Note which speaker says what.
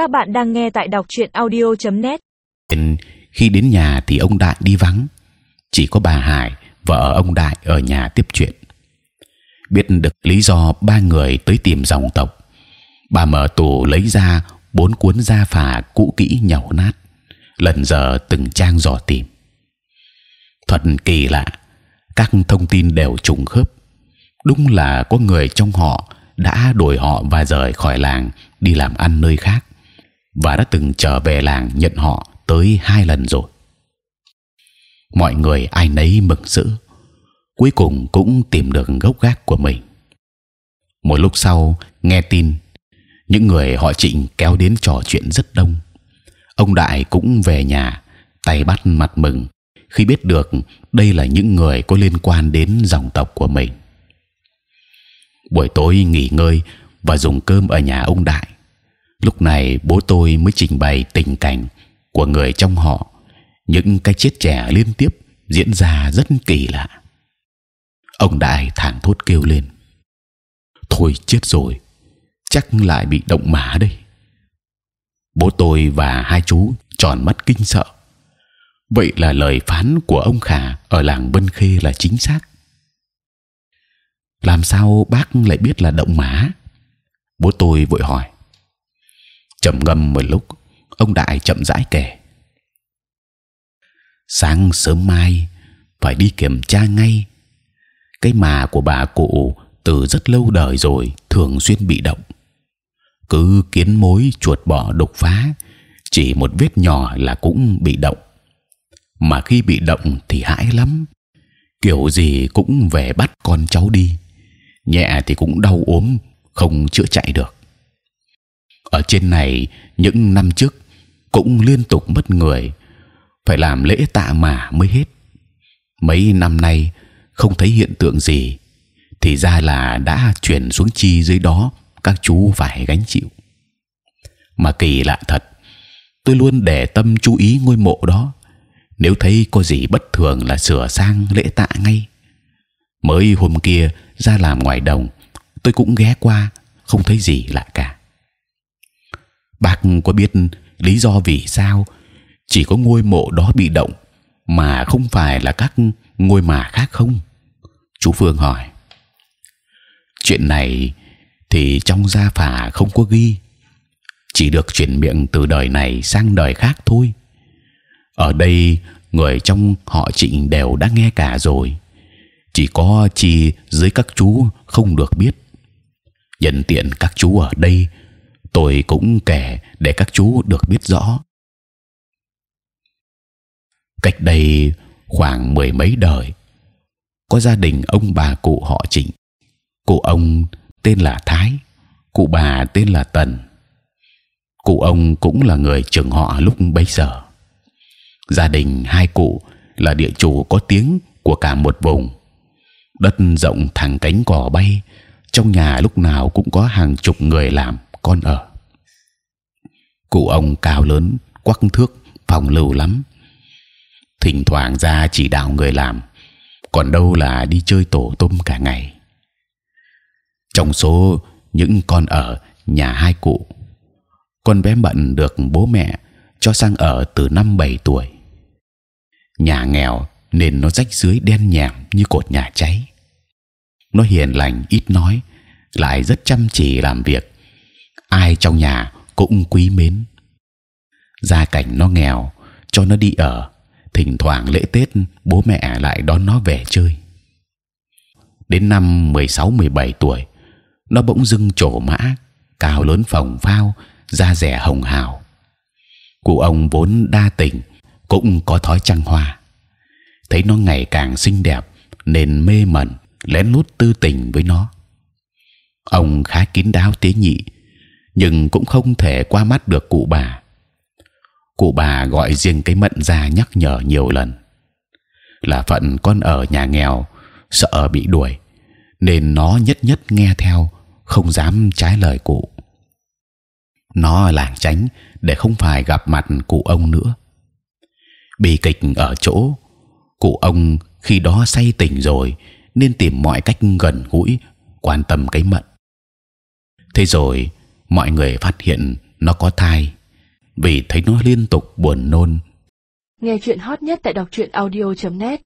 Speaker 1: Các bạn đang nghe tại đọc truyện audio.net.
Speaker 2: Khi đến nhà thì ông Đại đi vắng, chỉ có bà Hải vợ ông Đại ở nhà tiếp chuyện. Biết được lý do ba người tới tìm dòng tộc, bà mở tủ lấy ra bốn cuốn da phả cũ kỹ nhàu nát, lần giờ từng trang dò tìm. Thật kỳ lạ, các thông tin đều trùng khớp. Đúng là có người trong họ đã đổi họ và rời khỏi làng đi làm ăn nơi khác và đã từng trở về làng nhận họ tới hai lần rồi. Mọi người ai nấy mừng rỡ, cuối cùng cũng tìm được gốc gác của mình. Một lúc sau nghe tin, những người họ trịnh kéo đến trò chuyện rất đông. Ông đại cũng về nhà, tay bắt mặt mừng khi biết được đây là những người có liên quan đến dòng tộc của mình. Buổi tối nghỉ ngơi và dùng cơm ở nhà ông đại. Lúc này bố tôi mới trình bày tình cảnh của người trong họ, những cái chết trẻ liên tiếp diễn ra rất kỳ lạ. Ông đại thảng thốt kêu lên: thôi chết rồi, chắc lại bị động mã đây. Bố tôi và hai chú tròn mắt kinh sợ. Vậy là lời phán của ông Khả ở làng Vân Khê là chính xác. Làm sao bác lại biết là động mã? Bố tôi vội hỏi trầm ngâm một lúc, ông đại chậm rãi kể. Sáng sớm mai phải đi kiểm tra ngay. Cái mà của bà cụ từ rất lâu đời rồi thường xuyên bị động. Cứ kiến mối chuột bọ đục phá, chỉ một vết nhỏ là cũng bị động. Mà khi bị động thì hãi lắm, kiểu gì cũng về bắt con cháu đi nhẹ thì cũng đau ốm không chữa chạy được ở trên này, những năm trước, cũng liên tục mất người. Phải làm lễ tạ mà mới hết. Mấy năm nay, không thấy hiện tượng gì. Thì ra là đã chuyển xuống chi dưới đó các chú phải gánh chịu. Mà kỳ lạ thật, tôi luôn để tâm chú ý ngôi mộ đó. Nếu thấy có gì bất thường là sửa sang lễ tạ ngay. Mới hôm kia, ra làm ngoài đồng, tôi cũng ghé qua, không thấy gì lạ cả bác có biết lý do vì sao chỉ có ngôi mộ đó bị động mà không phải là các ngôi mà khác không? Chú phương hỏi. Chuyện này thì trong gia phả không có ghi, chỉ được chuyển miệng từ đời này sang đời khác thôi. Ở đây, người trong họ trịnh đều đã nghe cả rồi, chỉ có chi dưới các chú không được biết. Nhân tiện các chú ở đây tôi cũng kể để các chú được biết rõ. Cách đây khoảng mười mấy đời, có gia đình ông bà cụ họ trịnh. Cụ ông tên là thái, cụ bà tên là tần. Cụ ông cũng là người trưởng họ lúc bấy giờ. Gia đình hai cụ là địa chủ có tiếng của cả một vùng. Đất rộng thẳng cánh cỏ bay, trong nhà lúc nào cũng có hàng chục người làm con ở. Cụ ông cao lớn, quắc thước, phòng lưu lắm. Thỉnh thoảng ra chỉ đạo người làm, còn đâu là đi chơi tổ tôm cả ngày. Trong số những con ở nhà hai cụ, con bé bận được bố mẹ cho sang ở từ năm bảy tuổi. Nhà nghèo nên nó rách dưới đen nhèm như cột nhà cháy. Nó hiền lành, ít nói, lại rất chăm chỉ làm việc ai trong nhà cũng quý mến. Gia cảnh nó nghèo cho nó đi ở thỉnh thoảng lễ tết bố mẹ lại đón nó về chơi. Đến năm 16-17 tuổi nó bỗng dưng trổ mã cao lớn phồng phao da rẻ hồng hào. Cụ ông vốn đa tình cũng có thói trăng hoa. Thấy nó ngày càng xinh đẹp nên mê mẩn lén lút tư tình với nó. Ông khá kín đáo tế nhị, nhưng cũng không thể qua mắt được cụ bà. Cụ bà gọi riêng cái mận ra nhắc nhở nhiều lần. Là phận con ở nhà nghèo, sợ bị đuổi, nên nó nhất nhất nghe theo, không dám trái lời cụ. Nó lảng tránh để không phải gặp mặt cụ ông nữa. Bi kịch ở chỗ cụ ông khi đó say tỉnh rồi nên tìm mọi cách gần gũi quan tâm cái mận thế rồi mọi người phát hiện nó có thai, vì thấy nó liên tục buồn nôn.
Speaker 3: Nghe chuyện hot nhất tại đọc truyện audio.net